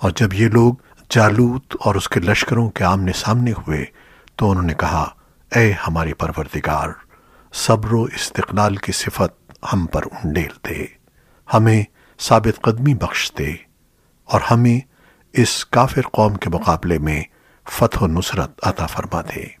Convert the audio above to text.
اور جب یہ لوگ جالوت اور اس کے لشکروں کے آمنے سامنے ہوئے تو انہوں نے کہا، اے ہماری پروردگار، صبر و استقلال کی صفت ہم پر انڈیل دے۔ ہمیں ثابت قدمی بخش دے اور ہمیں اس کافر قوم کے مقابلے میں فتح و نصرت عطا فرما دے۔